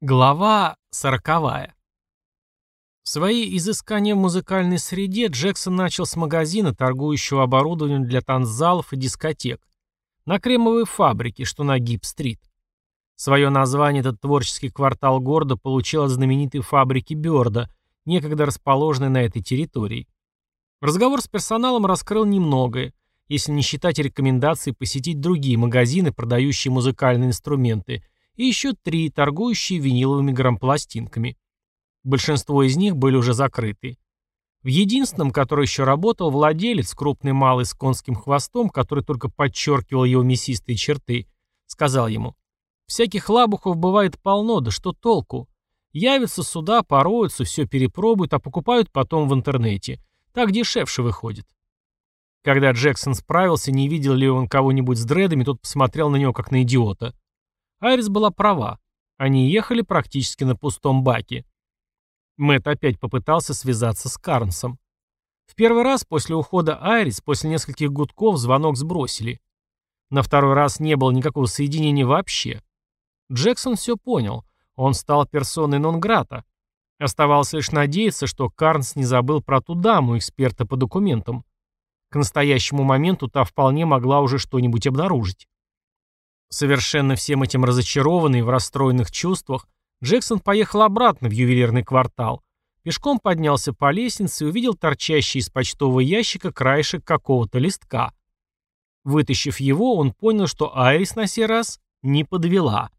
Глава сороковая. Свои изыскания в музыкальной среде Джексон начал с магазина, торгующего оборудованием для танцзалов и дискотек, на кремовой фабрике, что на Гип-стрит. Свое название этот творческий квартал города получил от знаменитой фабрики Бёрда, некогда расположенной на этой территории. Разговор с персоналом раскрыл немногое, если не считать рекомендаций посетить другие магазины, продающие музыкальные инструменты – и еще три, торгующие виниловыми грампластинками. Большинство из них были уже закрыты. В единственном, который еще работал, владелец, крупный малый с конским хвостом, который только подчеркивал его мясистые черты, сказал ему, «Всяких лабухов бывает полно, да что толку? Явятся сюда, пороются, все перепробуют, а покупают потом в интернете. Так дешевше выходит». Когда Джексон справился, не видел ли он кого-нибудь с дредами, тот посмотрел на него как на идиота. Айрис была права. Они ехали практически на пустом баке. Мэтт опять попытался связаться с Карнсом. В первый раз после ухода Айрис, после нескольких гудков, звонок сбросили. На второй раз не было никакого соединения вообще. Джексон все понял. Он стал персоной нон-грата. Оставалось лишь надеяться, что Карнс не забыл про ту даму, эксперта по документам. К настоящему моменту та вполне могла уже что-нибудь обнаружить. Совершенно всем этим разочарованный в расстроенных чувствах, Джексон поехал обратно в ювелирный квартал. Пешком поднялся по лестнице и увидел торчащий из почтового ящика краешек какого-то листка. Вытащив его, он понял, что Айрис на сей раз не подвела.